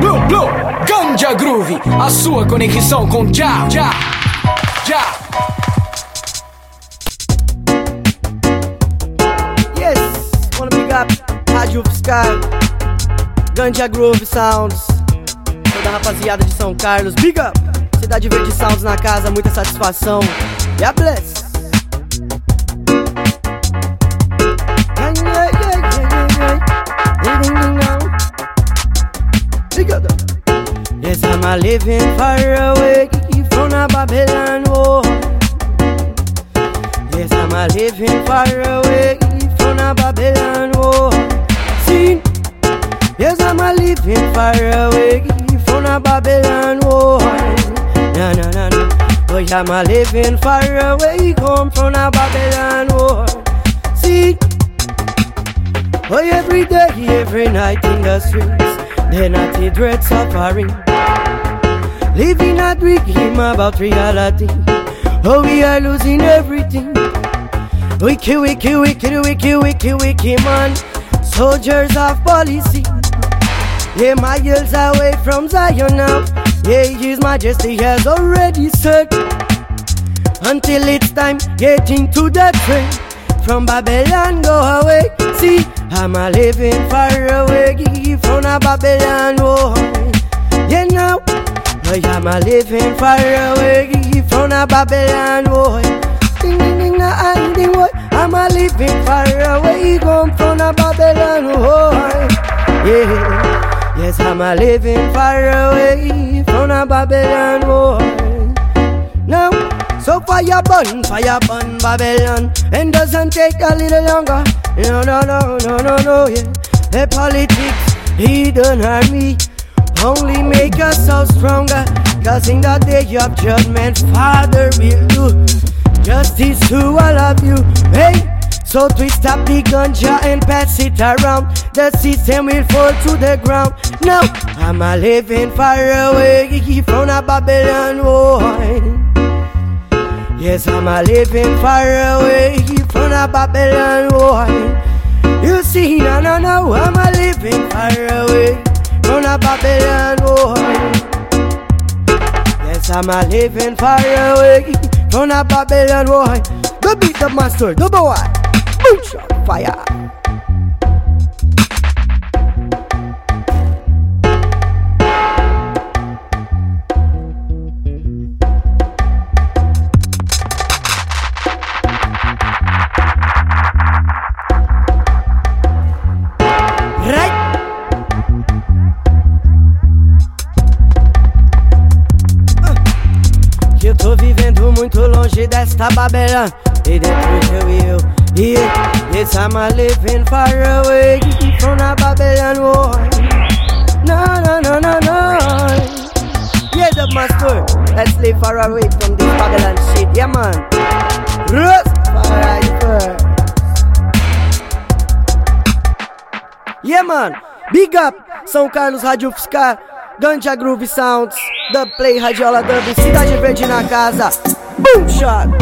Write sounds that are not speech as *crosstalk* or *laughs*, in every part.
Blue, Blue, Ganja Groove, a sua conexão com Já, Já, Já. Yes, wanna big up Rádio Fiscal, Ganja Groove Sounds, toda a rapaziada de São Carlos, big up, Cidade Verde Sounds na casa, muita satisfação, bless. Big up, though. Yes, I'm a living far away. From a Babylon war. Yes, I'm a living far away. From a Babylon yes, I'm a living far away from a Babylon war. Na na na na. Oh, I'm a living far away come from a Babylon war. See, oh, every day, every night in the streets, I see dread suffering. Living a dream about reality. Oh, we are losing everything. Wiki, wiki, wiki, wiki, wiki, wiki, man. Soldiers of policy. Yeah, miles away from Zion now. Yeah, His Majesty has already said. Until it's time, getting to the train. From Babylon, go away. See, I'm a living far away from a Babylon. Oh, yeah, now. I am a living far away from a Babylon oh, boy. Ding ding ding, a hiding boy. I'm a living far away from a Babylon oh, boy. Yeah, yes, I'm a living far away from a Babylon boy. Now, so fire burn, fire burn Babylon, and doesn't take a little longer. No, no, no, no, no, no, yeah. The politics, he done hurt me only make us so stronger. Cause in the day of judgment, Father will do justice to all of you. Hey, so twist up the ganja and pass it around. The system will fall to the ground. Now I'm a living far away from a Babylon boy. Yes, I'm a living far away from a Babylon boy. You see, no, no, no, I'm a living far away from a Babylon boy. Yes, I'm a living far away from a Babylon boy. The beat the master, the boy. Boom shot fire. Eu tô vivendo muito longe desta Babylon E dentro de eu e eu Yeah, yes I'm a living far away. From a Babylon boy No, no, no, no, no. Yeah, the master Let's live far away from this Babylon shit Yeah, man. Rastafari first Yeah, man. Big up São Carlos Rádio Fiscal, Ganja Groove Sounds, Dub Play Radiola Dub, Cidade Verde na casa. Boom shot.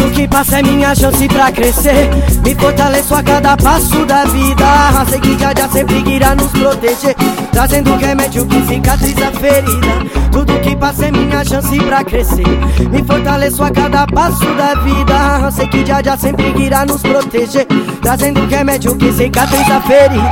que passa é minha chance pra crescer. Me fortaleço a cada passo da vida. Sei que já sempre irá nos proteger. Trazendo remédio que cicatriza a ferida Tudo que passa é minha chance pra crescer. Me fortaleço a cada passo da vida. Sei que já sempre irá nos proteger. Trazendo remédio que cicatriza a ferida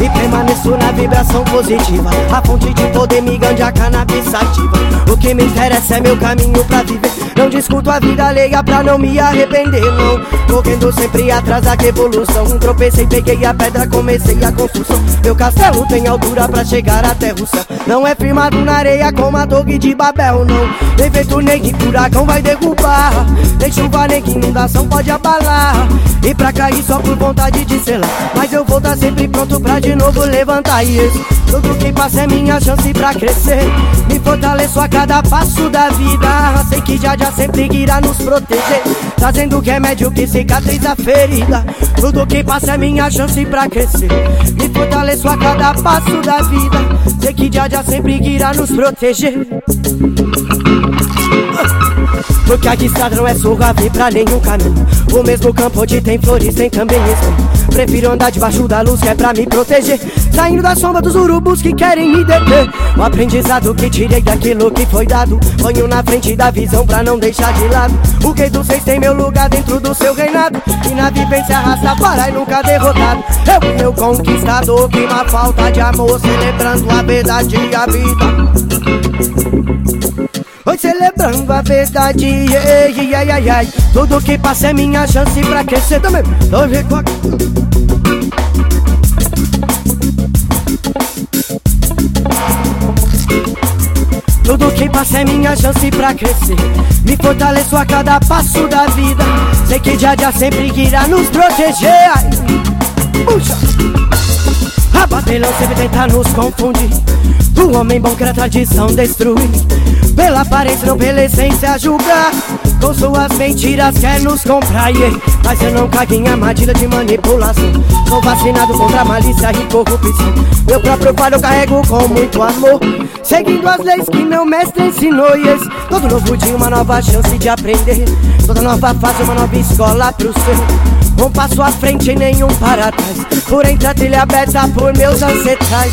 E permaneço na vibração positiva. A fonte de poder me ganha a cannabis sativa O que me interessa é meu caminho pra viver. Não discuto a vida alheia pra não me arrepender não Correndo sempre atrás da evolução Tropecei, peguei a pedra, comecei a construção Meu castelo tem altura pra chegar até o céu Não é firmado na areia como a torre de Babel não. Tem vento nem que furacão vai derrubar. Tem chuva nem que inundação pode abalar. E pra cair só por vontade de ser lá. Mas eu vou estar sempre pronto pra de novo levantar. Isso Tudo que passa é minha chance pra crescer. Me fortaleço a cada passo da vida. Sei que já já sempre irá nos proteger. Trazendo remédio que cicatriza a ferida. Tudo que passa é minha chance pra crescer. Me fortaleço a cada passo da vida. Sei que já já sempre irá nos proteger. Porque a estrada não é suave pra nenhum caminho. O mesmo campo onde tem flores tem também espinho Prefiro andar debaixo da luz que é pra me proteger. Saindo da sombra dos urubus que querem me deter. O aprendizado que tirei daquilo que foi dado. Ponho na frente da visão pra não deixar de lado. O rei dos seis tem meu lugar dentro do seu reinado. E na vivência arrasta para e nunca derrotado. Eu e meu conquistador, que uma falta de amor Celebrando a verdade e a vida Oi, celebrando a verdade, yeah, yeah, yeah, yeah. Tudo que passa é minha chance pra crescer também. Tô Tudo que passa é minha chance pra crescer. Me fortaleço a cada passo da vida. Sei que já já sempre irá nos proteger. Ai, puxa! A Babilão sempre tenta nos confundir. O homem bom quer a tradição destruir. Pela aparência, não pela essência julgar Com suas mentiras quer nos yeah. Mas eu não cago em armadilha de manipulação. Sou vacinado contra malícia e corrupção. Meu próprio pai eu carrego com muito amor. Seguindo as leis que meu mestre ensinou. Yes. Todo novo dia uma nova chance de aprender. Toda nova fase uma nova escola pro ser. Um passo à frente e nenhum para trás. Por entre a trilha aberta por meus ancestrais.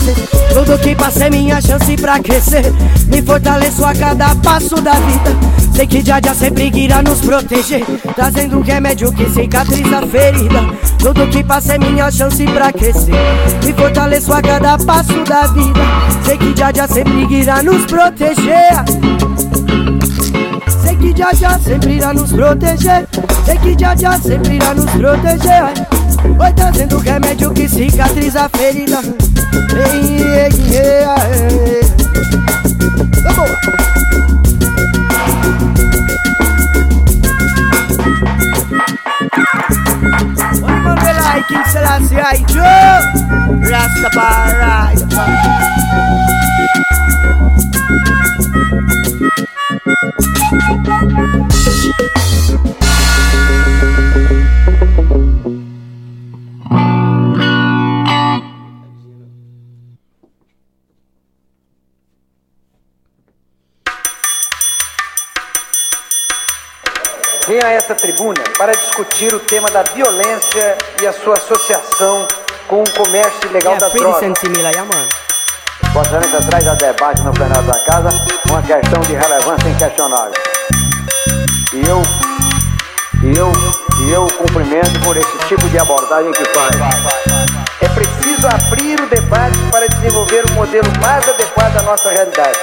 Tudo que passa é minha chance pra crescer. Me fortaleço a cada cada passo da vida. Sei que já sempre irá nos proteger Trazendo um remédio que cicatriza a ferida. Tudo que passa é minha chance pra crescer Me fortaleço a cada passo da vida. Sei que já sempre irá nos proteger. Sei que já sempre irá nos proteger. Sei que já sempre irá nos proteger. Vai trazendo remédio que cicatriza a ferida. Ei, ei, ei, ei. King Selassie, I Joe Rastafari. Venha a essa tribuna para discutir o tema da violência e a sua associação com o comércio ilegal das drogas. Após anos atrás, a debate no plenário da casa uma questão de relevância inquestionável. E eu, e eu, e eu cumprimento por esse tipo de abordagem que faz. É preciso abrir o debate para desenvolver um modelo mais adequado à nossa realidade.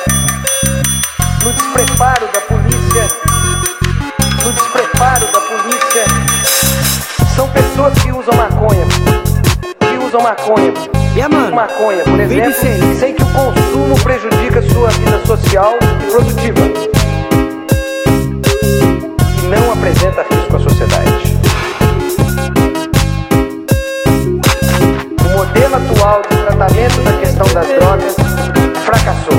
No despreparo da polícia no despreparo da polícia. São pessoas que usam maconha, que usam maconha. Yeah, mano. Maconha, por exemplo, sem que o consumo prejudica sua vida social e produtiva. E não apresenta risco à sociedade. O modelo atual de tratamento da questão das drogas fracassou.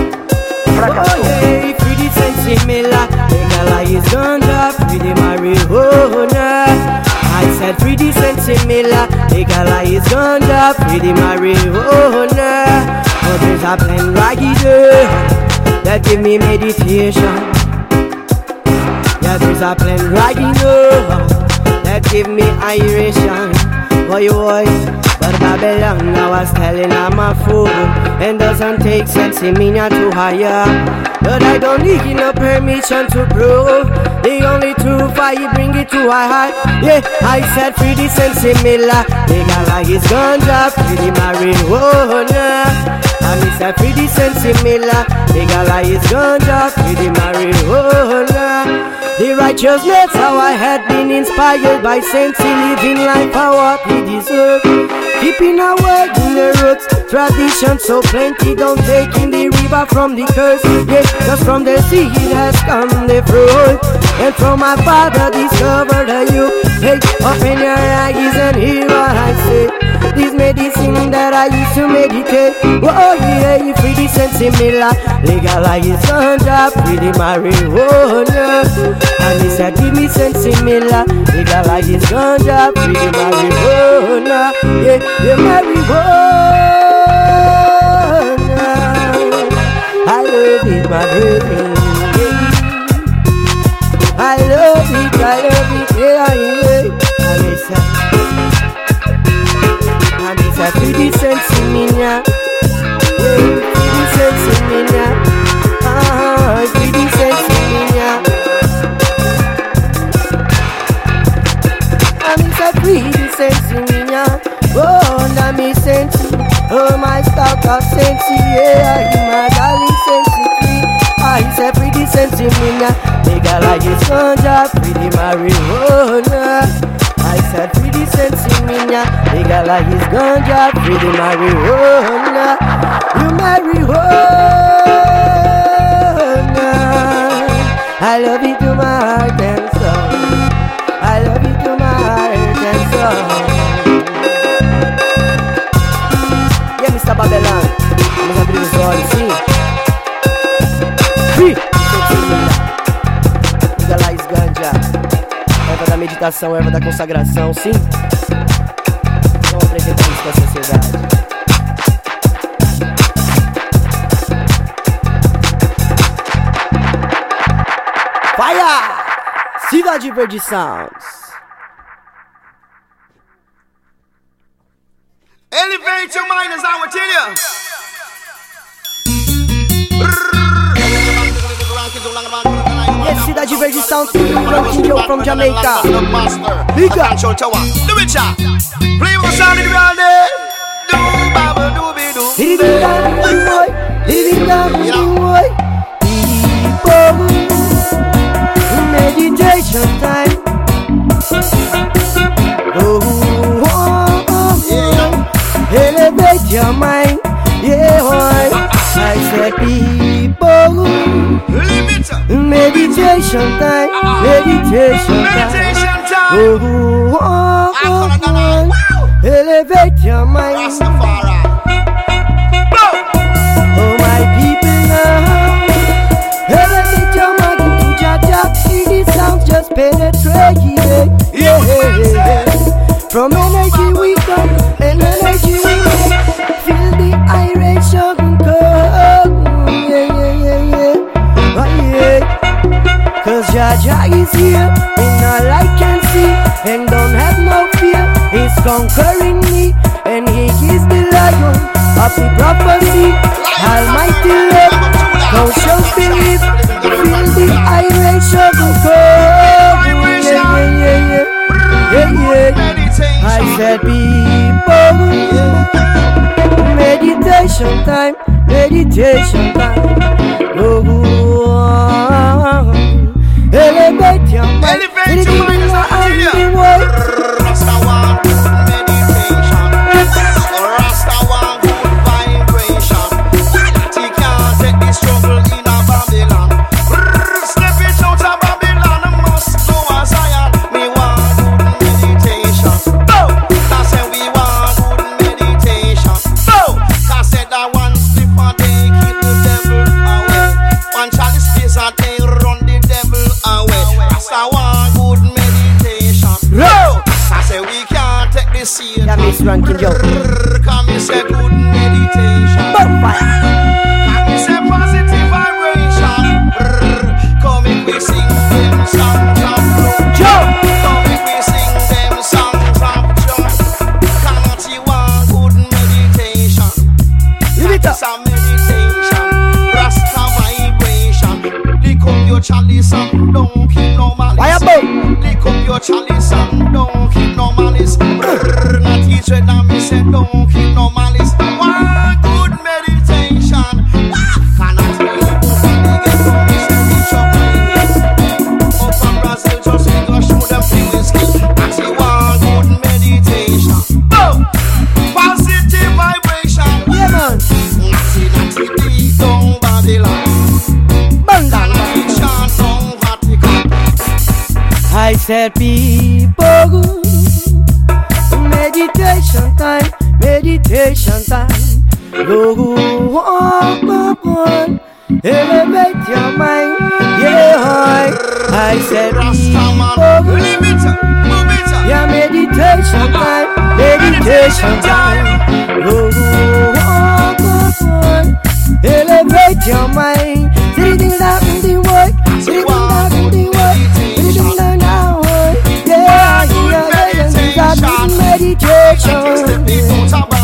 Fracassou. appetite similar. Bengala is under pretty marijuana. I said pretty The Bengala is under pretty marijuana. But there's a plain raggy day that give me meditation. Yeah, there's a plain raggy no that give me iration. Boy, boy. But Babylon now was telling I'm a fool. And doesn't take in me not to hire. But I don't need no permission to prove. The only truth I bring it to a heart. Yeah, I said free the me la Legalize ganja, free the marijuana. And said free the sense la Legalize ganja, free the marijuana the righteousness how I had been inspired by sense living life for what we deserve. Keeping our word in the roots, tradition so plenty, don't take in the river from the curse. Yeah, just from the seed has come the fruit. And from my father discovered you. Hey, open your eyes and hear what I say. This medicine that I used to meditate. Oh yeah, you free the sensimilar. Legalize ganja, free the marijuana. And he said, give me sensimilar. Legalize ganja, free the marijuana. Yeah, the marijuana. I love it, my baby. I love it, I love it, yeah, yeah. I miss her. I miss her pretty sense in yeah. My darling sense, I ah, say pretty sense in me, yeah. Nigga like it's ganja, pretty marijuana. Ah, I said pretty me now. Nigga like it's ganja, pretty marijuana. You marijuana. I love you to my heart Meditação, erva da consagração, sim. Vamos apresentar isso pra sociedade. Fire! Cidade Verde Sounds. Elevate your mind as I will tell you. Cidade Verde Sound, Ranking Joe from Jamaica. Big up. Do it, cha. Play with the sound in the ground. Do, baba, do, be, do. Hit it down, boy. Hit it down, boy. People, meditation time. Oh, oh, oh. elevate your mind. Yeah, boy. I said people Meditation time Meditation time. Oh, oh, oh, oh, oh. Elevate your mind. Oh my people now. Elevate your mind. Into Jaja See the sound just penetrate Jah is here in all I can see and don't have no fear. He's conquering me and he is the lion of the prophecy. Almighty love, conscious spirit, feel the iration of God. Yeah, yeah, yeah, yeah, yeah. I said, people, meditation time, meditation time. Chalice and don't keep no malice. Lick up your chalice and don't keep no malice. Brrr, Not teach it and me say don't keep no malice. One said people Meditation time, meditation time. Go walk upon Elevate your mind. Yeah, I, I said people Yeah, meditation time, meditation time. Go walk upon Elevate your mind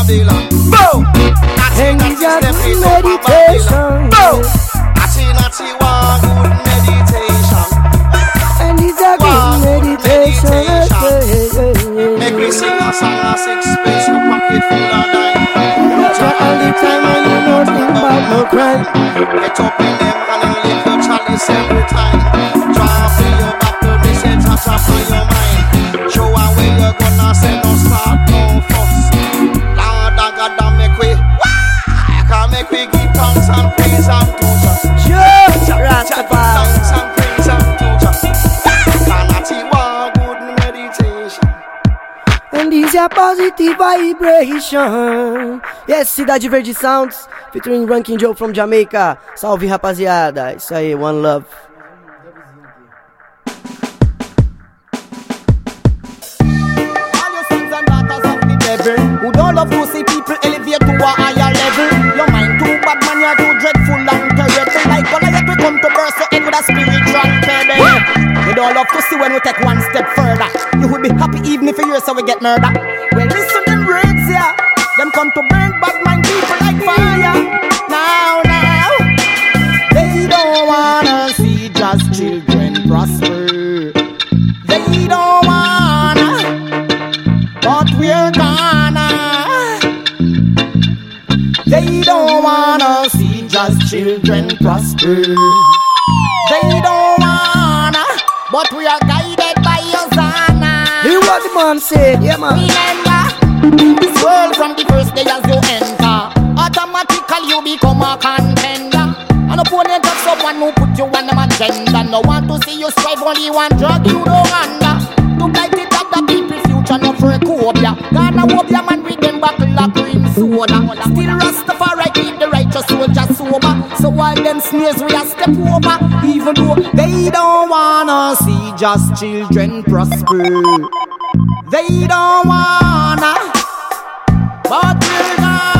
Boom. And you got meditation. Boom. good meditation. And he's a good meditation. Make me sing a song a sixpence, no pocket full of dime. all the time and you don't think about no crime. Get up in them make we give thanks and praise and to just. Sure, Rastafari. Thanks and praise and to just. Can good meditation? And these are positive vibration. Yes, Cidade Verde Sounds, featuring Ranking Joe from Jamaica. Salve rapaziada, isso aí, one love. Who don't love to see people elevate to a higher level dreadful and terrible Like Goliath we come to burst your head with a spiritual pebble We don't love to see when we take one step further. You would be happy even if you so we get murder. Well listen them words yeah. Them come to burn bad mind people like fire. Now, now They don't wanna see just children prosper. They don't wanna But we're gonna They don't wanna see just children prosper They don't wanna But we are guided by Hosanna Hear what the man said, yeah man. Remember, this world from the first day as you enter, automatically you become a contender. An opponent of someone who put you on them agenda. No want to see you strive, only one drug you don't under. To blight it at the people future, not for a cobia. Gonna hope your man with them buckle like soda. Still Rastafari keep the righteous soldier sober. So while them sneers we a step over, even though they don't wanna see just children prosper. They don't wanna, but we're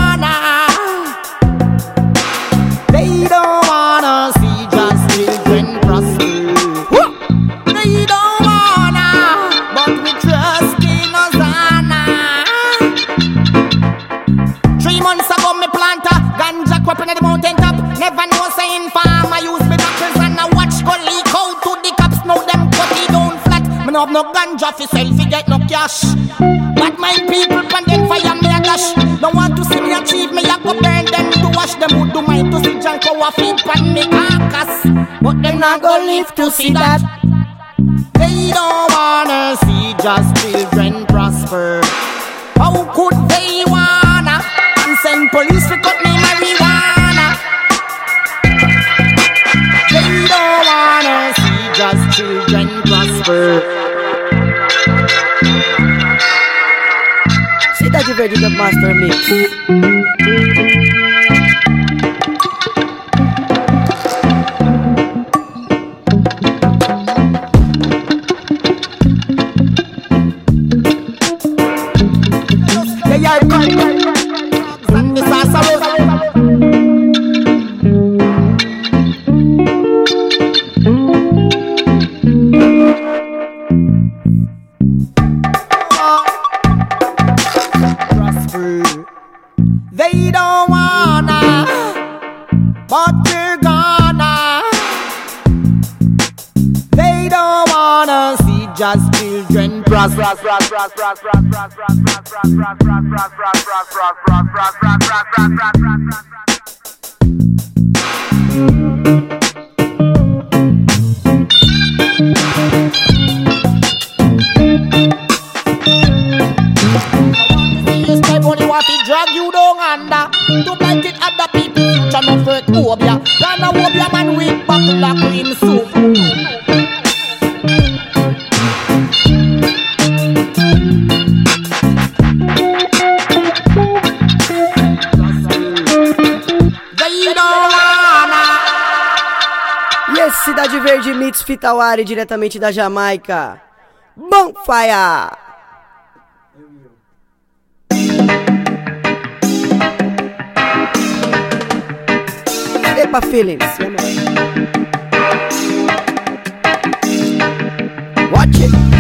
no no ganja fi sell fi get no cash. But my people pan them fire me a dash. Don't want to see me achieve me a go burn them to wash them would do mine to see junk our feet pan me carcass. But them not go live to see that. They don't wanna see just children prosper. How could they wanna and send police to cut me marijuana? They don't wanna see just children prosper. Verde Dub Master Mix. Drag you down under To blanket other people Tryna fret hope ya Gonna hope ya man with back like him soon Beats Fitawari, diretamente da Jamaica. Bonfire! Epa Feelings. Watch it.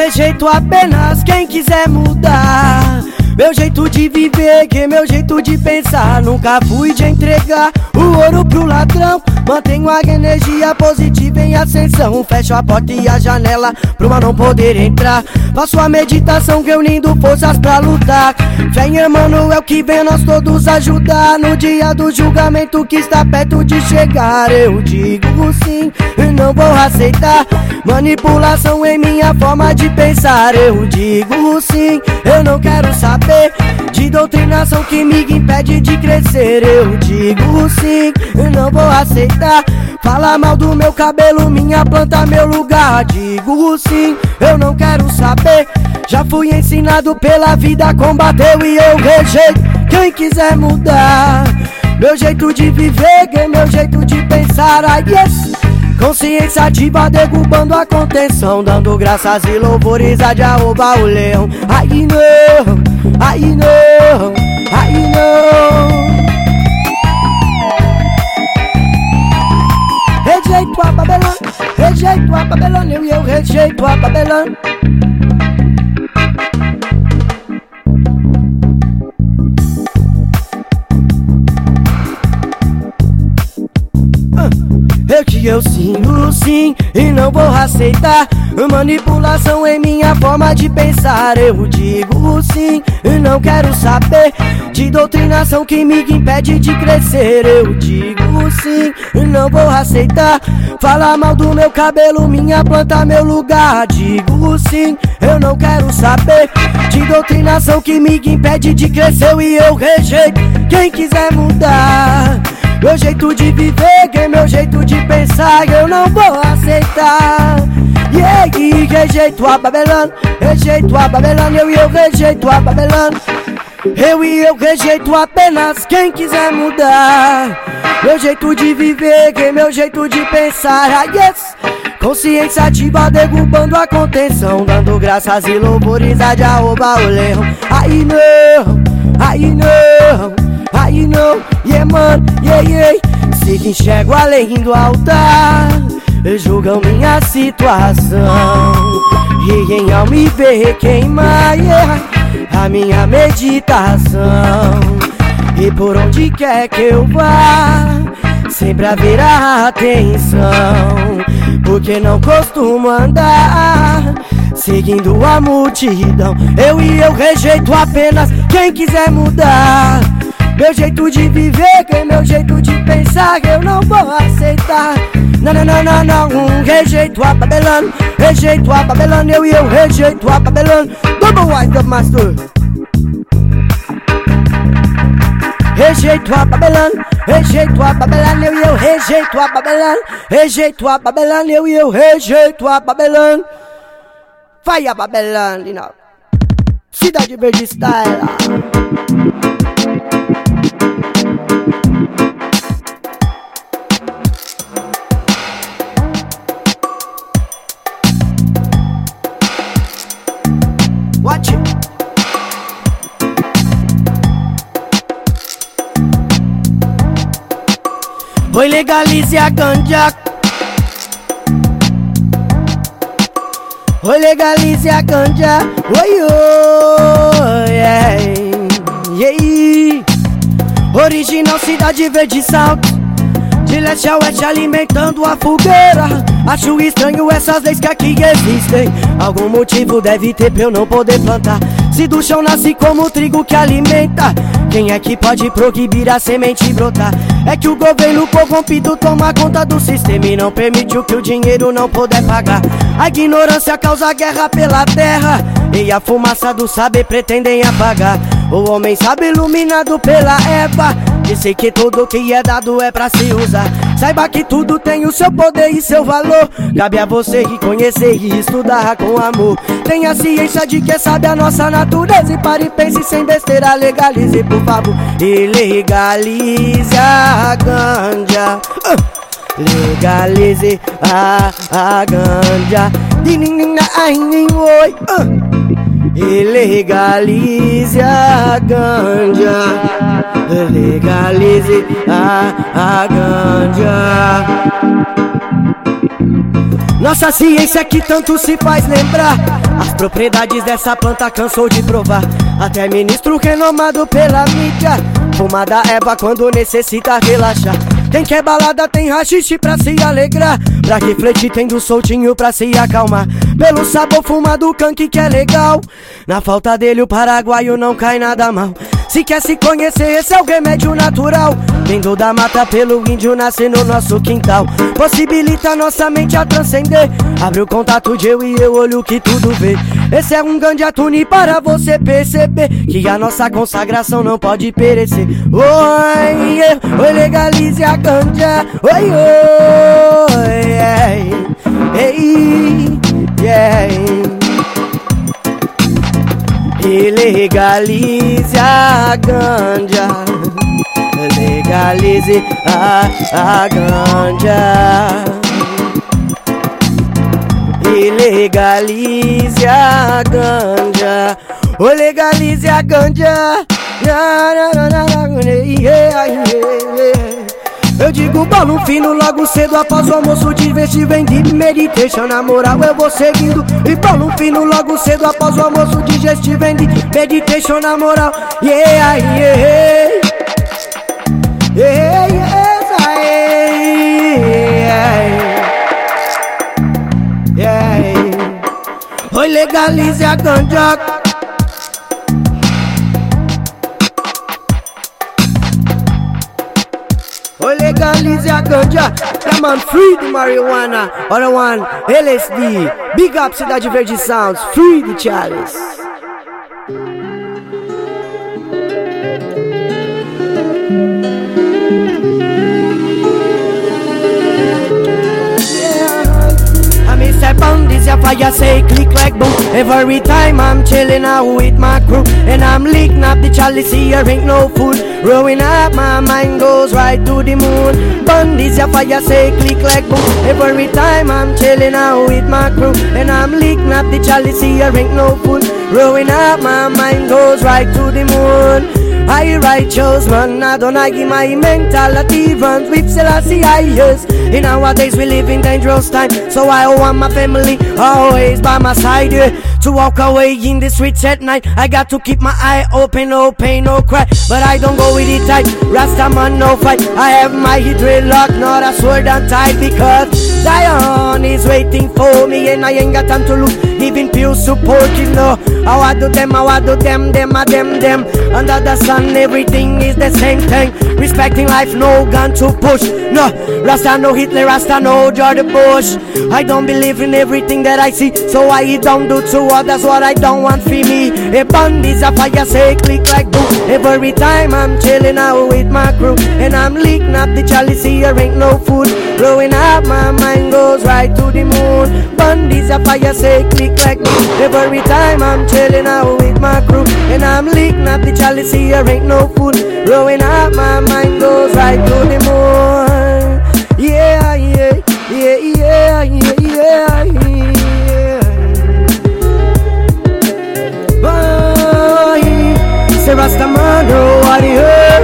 Rejeito apenas quem quiser mudar. Meu jeito de viver, que meu jeito de pensar. Nunca fui de entregar o ouro pro ladrão. Mantenho a energia positiva em ascensão. Fecho a porta e a janela pro mal não poder entrar. Faço a meditação que eu lindo forças pra lutar. Fé em Emmanuel que vem nós todos ajudar. No dia do julgamento que está perto de chegar. Eu digo sim e não vou aceitar. Manipulação em minha forma de pensar. Eu digo sim, eu não quero saber de doutrinação que me impede de crescer. Eu digo sim, não vou aceitar. Fala mal do meu cabelo, minha planta, meu lugar. Digo sim, eu não quero saber. Já fui ensinado pela vida, combateu e eu rejeito. Quem quiser mudar, meu jeito de viver, meu jeito de pensar. Yes. Consciência ativa derrubando a contenção Dando graças e louvores a Jeová o leão. Ai não, ai não, ai não. Rejeito a Babilônia, rejeito a Babilônia Eu, eu rejeito a Babilônia Eu sinto sim e não vou aceitar. Manipulação em minha forma de pensar. Eu digo sim e não quero saber De doutrinação que me impede de crescer. Eu digo sim e não vou aceitar. Fala mal do meu cabelo, minha planta, meu lugar. Digo sim, eu não quero saber De doutrinação que me impede de crescer. E eu rejeito. Quem quiser mudar meu jeito de viver, que é meu jeito de pensar, eu não vou aceitar. Yeah, e rejeito a Babilônia, rejeito a Babilônia, eu e eu rejeito a Babilônia. Eu e eu rejeito apenas quem quiser mudar. Meu jeito de viver, que é meu jeito de pensar, ah, yes. Consciência ativa derrubando a contenção Dando graças e louvores a o leão Aí não, aí não Aí não, yeah man, yeah yeah. Sei que enxergo além do altar Julgam minha situação. E quem ao me ver queimar yeah, A minha meditação. E por onde quer que eu vá Sempre haverá atenção. Porque não costumo andar Seguindo a multidão. Eu e eu rejeito apenas quem quiser mudar meu jeito de viver, que é meu jeito de pensar, eu não vou aceitar. Não, não, não, não, não, rejeito a Babilônia, rejeito a Babilônia, eu e eu rejeito a Babilônia. Double White of Master. Rejeito a Babilônia, rejeito a Babilônia, eu e eu rejeito a Babilônia, rejeito a Babilônia, eu e eu rejeito a Babilônia. Vai a Babilônia, Cidade Verde Style. Legalize a ganja. Oi, legalize a ganja. Oi, oi, yeah, yeah. Original Cidade Verde Salto. De leste a oeste alimentando a fogueira Acho estranho essas leis que aqui existem Algum motivo deve ter pra eu não poder plantar Se do chão nasce como trigo que alimenta Quem é que pode proibir a semente brotar? É que o governo corrompido toma conta do sistema E não permite o que o dinheiro não puder pagar A ignorância causa guerra pela terra E a fumaça do saber pretendem apagar O homem sabe iluminado pela erva Disse que tudo que é dado é pra se usar. Saiba que tudo tem o seu poder e seu valor. Cabe a você conhecer e estudar com amor. Tenha ciência de que sabe a nossa natureza. E pare e pense sem besteira. Legalize, por favor. E legalize a ganja. Uh. Legalize a, a ganja. Oi. Legalize a ganja. Legalize a, a ganja. Nossa ciência que tanto se faz lembrar As propriedades dessa planta cansou de provar Até ministro renomado pela mídia Fumada erva quando necessita relaxar quem quer balada tem rachixe pra se alegrar. Pra refletir tem do soltinho pra se acalmar. Pelo sabor fumado canque que é legal. Na falta dele o paraguaio não cai nada mal. Se quer se conhecer, esse é o remédio natural. Vindo da mata pelo índio, nasce no nosso quintal. Possibilita nossa mente a transcender. Abre o contato de eu e eu olho que tudo vê. Esse é um grande atune para você perceber que a nossa consagração não pode perecer. Oi, oi, legalize a ganja. Oi, oi, ei, yeah e legalize a ganja. Legalize a, a ganja. E legalize a ganja. O legalize a ganja. Yeah, yeah, yeah, eu digo bolo fino logo cedo após o almoço de de vem de meditation. Na moral eu vou seguindo. E bolo fino logo cedo após o almoço de de vem de meditation. Na moral Yeah, yeah. Yeah, yeah, yeah. Oi, legalize a ganja legalize a ganja. Yeah, man, free the marijuana. Other one, LSD. Big up Cidade Verde Sounds. Free the chalice. On your fire say click like boom. Every time I'm chilling out with my crew, and I'm licking up the chalice, here ain't no food. Growing up, my mind goes right to the moon. Bun this, fire say click like boom. Every time I'm chilling out with my crew, and I'm licking up the chalice, here ain't no food. Growing up, my mind goes right to the moon. I righteous man, Adonai give my mentality runs with Selassie I yes. In our days we live in dangerous time, so I want my family always by my side. Yeah. To walk away in the streets at night, I got to keep my eye open, no pain, no cry. But I don't go with it tight, Rasta man no fight. I have my head locked, not a sword tight because Zion is waiting for me and I ain't got time to look. Even pure support, you know. How I do them, how I do them, them, I them, them. Under the sun everything is the same thing. Respecting life, no gun to push. No, Rasta no Hitler, Rasta no George Bush. I don't believe in everything that I see, so I don't do to others what I don't want for me. A bandits a fire say click like boom. Every time I'm chilling out with my crew, and I'm leaking up the chalice, here ain't no food. Growing up, my mind goes right to the moon. Bandits a fire say click like boom. Every time I'm chilling out with my crew, and I'm leaking up the chalice, here ain't no food. Growing up, my mind goes right to the moon. Yeah, yeah, yeah, yeah, yeah, yeah. Bye. Say Rastamano, oh, what he heard.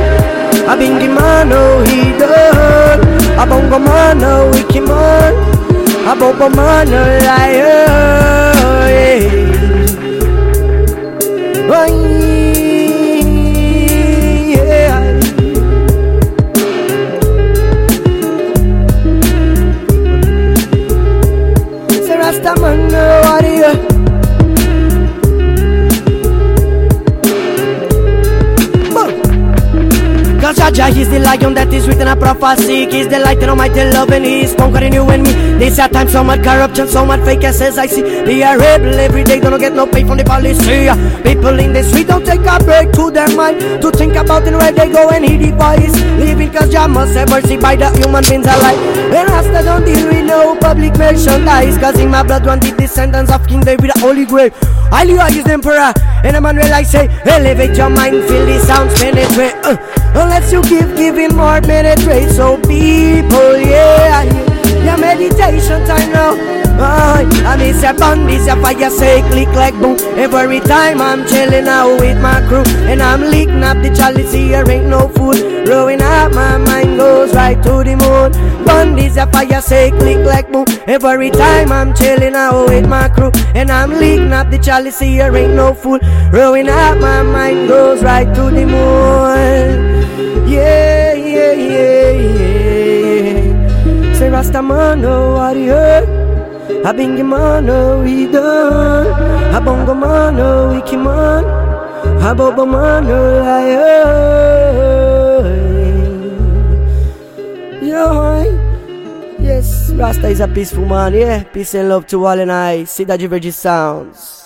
A bingy mano, oh, he done. A bongo mano, wiki man. A bobo mano, liar. Yeah. Bye. Is the lion that is written a prophecy. He's the light and almighty love and he's conquering you and me. This a time so much corruption, so much fake as I see. They are rebel every day, don't get no pay from the policy. People in the street don't take a break to their mind to think about it where they go and the voice. Living cause Jah must ever see by the human beings alive. And Rasta don't deal with no public merchandise. Cause in my blood run the descendants of King David, the holy grave. I is the emperor. And Emmanuel I say, elevate your mind, feel the sounds penetrate. Uh, unless you give, giving more penetrate. So people, yeah, yeah, meditation time now. I miss your bun, this a fire say click like boom. Every time I'm chilling out with my crew, and I'm licking up the chalice here ain't no food. Growing up, my mind goes right to the moon. Bun, this your fire say click like boom. Every time I'm chilling out with my crew, and I'm licking up the chalice here ain't no food. Growing up, my mind goes right to the moon. Yeah, yeah, yeah, yeah. Say Rastamano, what you heard? Abingi mano idon Abongo mano. Ikiman Abobo mano layo Yo, Yes, Rasta is a peaceful man, yeah. Peace and love to all and I. Cidade Verde Sounds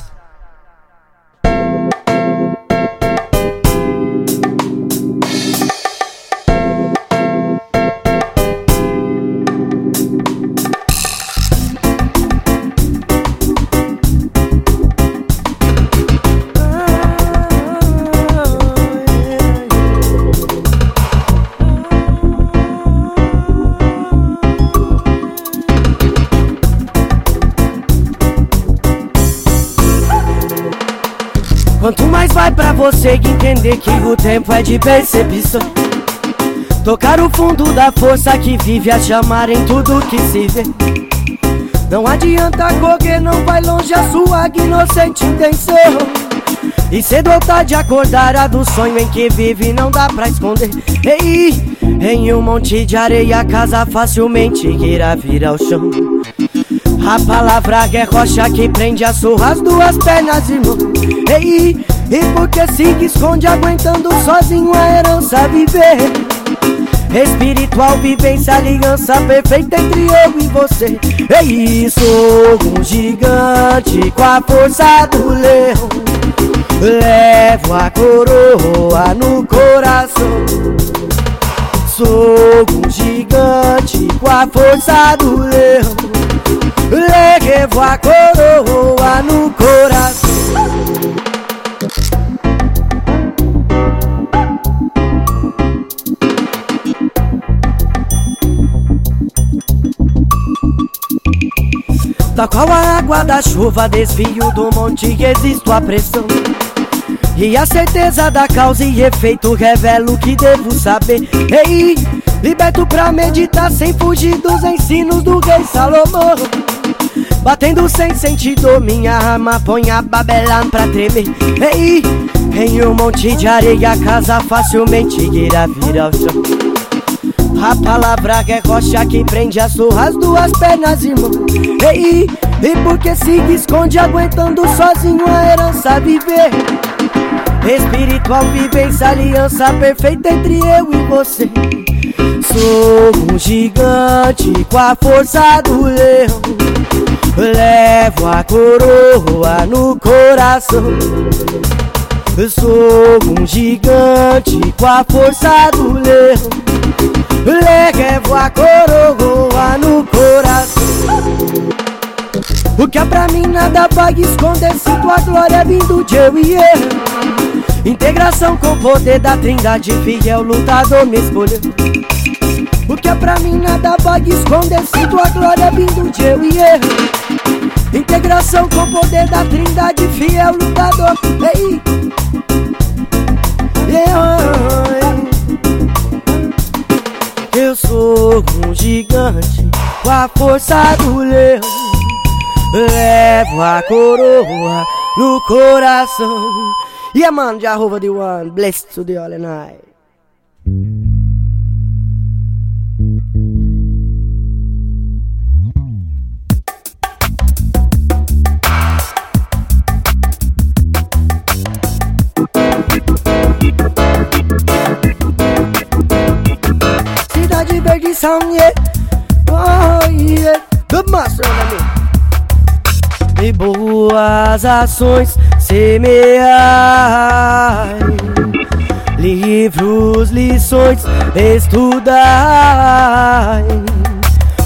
que entender que o tempo é de percepção. Tocar o fundo da força que vive a chamar em tudo que se vê. Não adianta correr, não vai longe a sua inocente intenção. E cedo ou tarde acordar a do sonho em que vive não dá pra esconder. Ei, em um monte de areia a casa facilmente irá vir ao chão. A palavra é rocha que prende a surras duas pernas, irmão. Ei, e porque se esconde aguentando sozinho a herança viver? Espiritual vivência, aliança perfeita entre eu e você. Ei, sou um gigante com a força do leão. Levo a coroa no coração. Sou um gigante com a força do leão. Levo a coroa no coração Da qual a água da chuva desvio do monte que existe a pressão. E a certeza da causa e efeito revela o que devo saber. Ei, liberto pra meditar sem fugir dos ensinos do rei Salomão. Batendo sem sentido, minha arma põe a Babelão pra tremer. Ei, em um monte de areia a casa facilmente irá vir ao chão A palavra é rocha que prende as suas duas pernas, irmão. Ei, e porque se esconde aguentando sozinho a herança viver? Espiritual vivência, aliança perfeita entre eu e você. Sou um gigante com a força do leão Levo a coroa no coração. Sou um gigante com a força do leão Levo a coroa no coração. O que é pra mim nada vai esconder Se tua glória é vindo de eu e eu Integração com o poder da trindade Fiel lutador me escolheu. O que é pra mim nada vai esconder Se tua glória é vindo de eu e eu Integração com o poder da trindade Fiel lutador. Ei Eu sou um gigante Com a força do leão. Levo a coroa no coração. Yeah man, Jehovah the one Blessed to the all and I sound, yeah. Oh, yeah. Master of me. E boas ações semear. Livros, lições, estudar.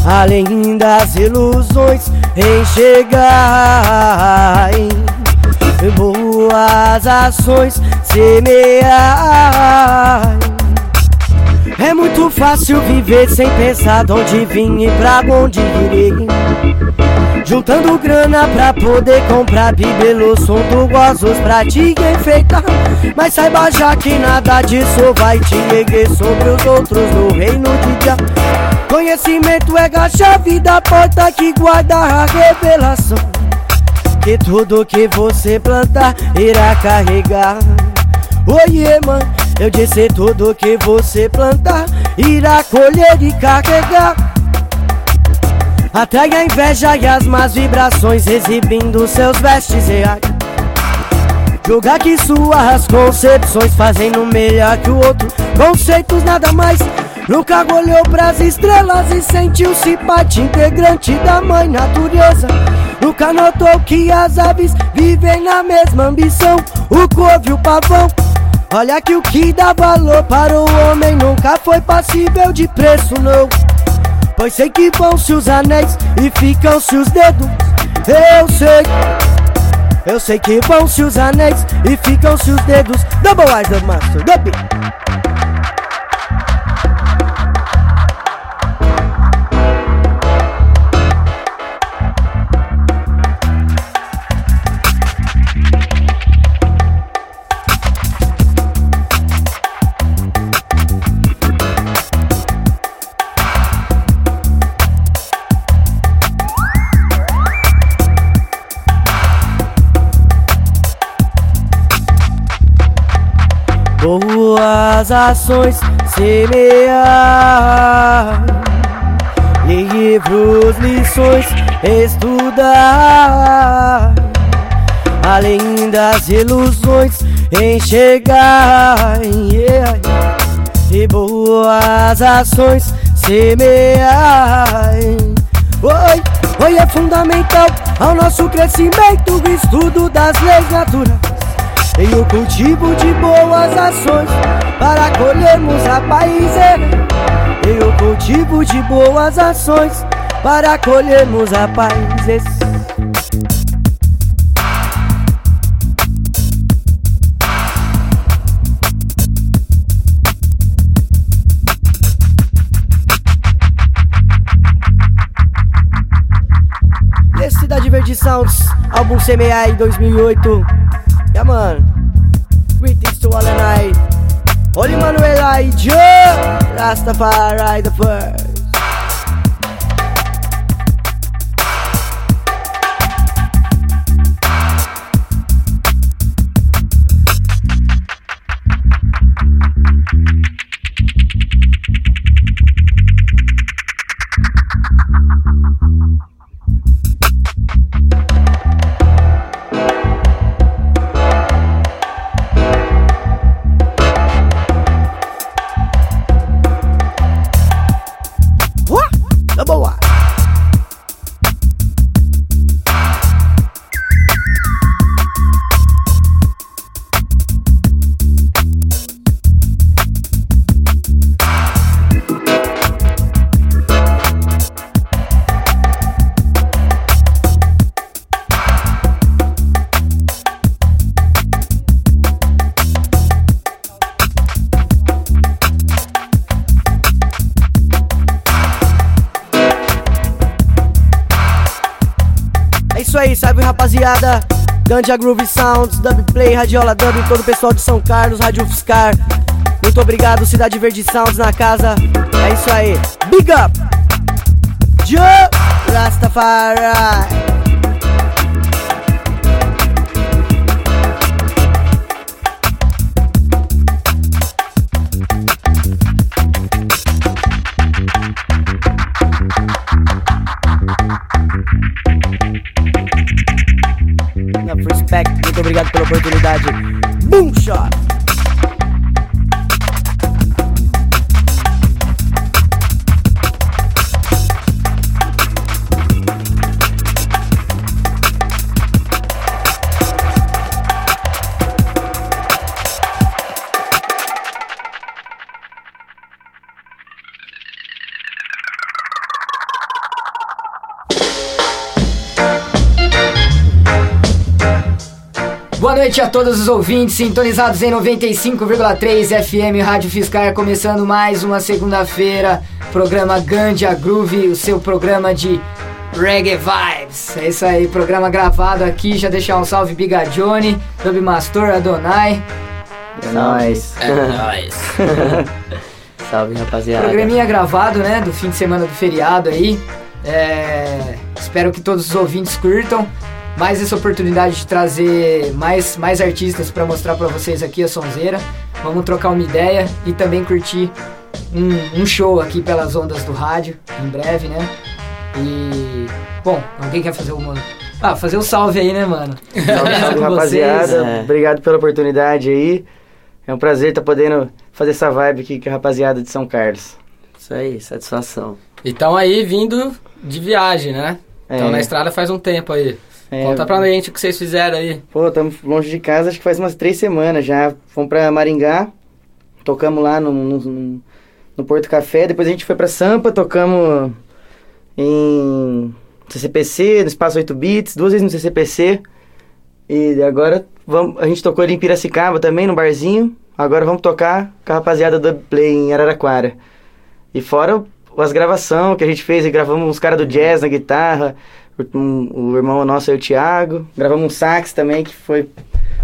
Além das ilusões, enxergar. Boas ações semear. É muito fácil viver sem pensar de onde vim e pra onde irei. Juntando grana pra poder comprar bibelô, suntuosos pra te enfeitar. Mas saiba já que nada disso vai te erguer sobre os outros no reino de Deus. Conhecimento é a chave da porta que guarda a revelação. Que tudo que você plantar irá carregar. Oiê, mãe. Eu disse tudo que você plantar irá colher e carregar. Atrai a inveja e as más vibrações exibindo seus vestes reais. Julgar que suas concepções fazem no melhor que o outro. Conceitos nada mais. Nunca olhou pras estrelas e sentiu-se parte integrante da mãe natureza. Nunca notou que as aves vivem na mesma ambição. O couve e o pavão. Olha que o que dá valor para o homem nunca foi passível de preço, não. Pois sei que vão-se os anéis e ficam-se os dedos. Eu sei, eu sei que vão-se os anéis e ficam-se os dedos. Double Eyes, Master, the Boas ações semear Livros, lições, estudar Além das ilusões, enxergar yeah. E boas ações semear Oi, oi é fundamental ao nosso crescimento O estudo das leis naturais em o cultivo de boas ações para colhermos a paz. Em o cultivo de boas ações para colhermos a paz. Cidade Verde Sounds, álbum CMA em 2008. Yeah, man. Greetings to all and I. Holy Manuel I, Joe. Rastafari the first. Rapaziada. Ganja Groove Sounds, Dub Play, Radiola Dub, todo o pessoal de São Carlos, Rádio Fiscar. Muito obrigado, Cidade Verde Sounds na casa. É isso aí. Big up! Joe Rastafari. Muito obrigado pela oportunidade. Boom shot! Noite a todos os ouvintes sintonizados em 95,3 FM Rádio Fiscar, começando mais uma segunda-feira, programa Gandia Groove, o seu programa de Reggae Vibes. É isso aí, programa gravado aqui, já deixar um salve Biga Johnny, Dub Mastor, Adonai. É nóis. É nóis. *laughs* salve, rapaziada. Programinha gravado, né, do fim de semana do feriado aí. É, espero que todos os ouvintes curtam mais essa oportunidade de trazer mais, mais artistas para mostrar para vocês aqui a Sonzeira. Vamos trocar uma ideia e também curtir um, um, show aqui pelas ondas do rádio, em breve, né? E. Bom, alguém quer fazer uma. Ah, fazer o um salve aí, né, mano? *laughs* Salve, salve rapaziada. É. Obrigado pela oportunidade aí. É um prazer estar tá podendo fazer essa vibe aqui com a rapaziada de São Carlos. Isso aí, satisfação. Então aí vindo de viagem, né? É. Então na estrada faz um tempo aí. É, Conta pra gente o que vocês fizeram aí. Pô, estamos longe de casa, acho que faz umas três semanas já. Fomos pra Maringá, tocamos lá no, no, no Porto Café, depois a gente foi pra Sampa, tocamos em CCPC, no Espaço 8 Bits, duas vezes no CCPC. E agora vamos, a gente tocou ali em Piracicaba também, no barzinho. Agora vamos tocar com a rapaziada do Play em Araraquara. E fora as gravações que a gente fez, gravamos uns caras do jazz na guitarra, o, o irmão nosso é o Thiago. Gravamos um sax também, que foi